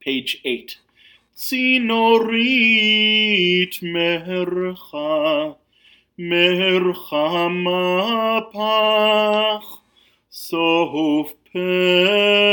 page 8. Sinorit mercha, mercha mapach, sof per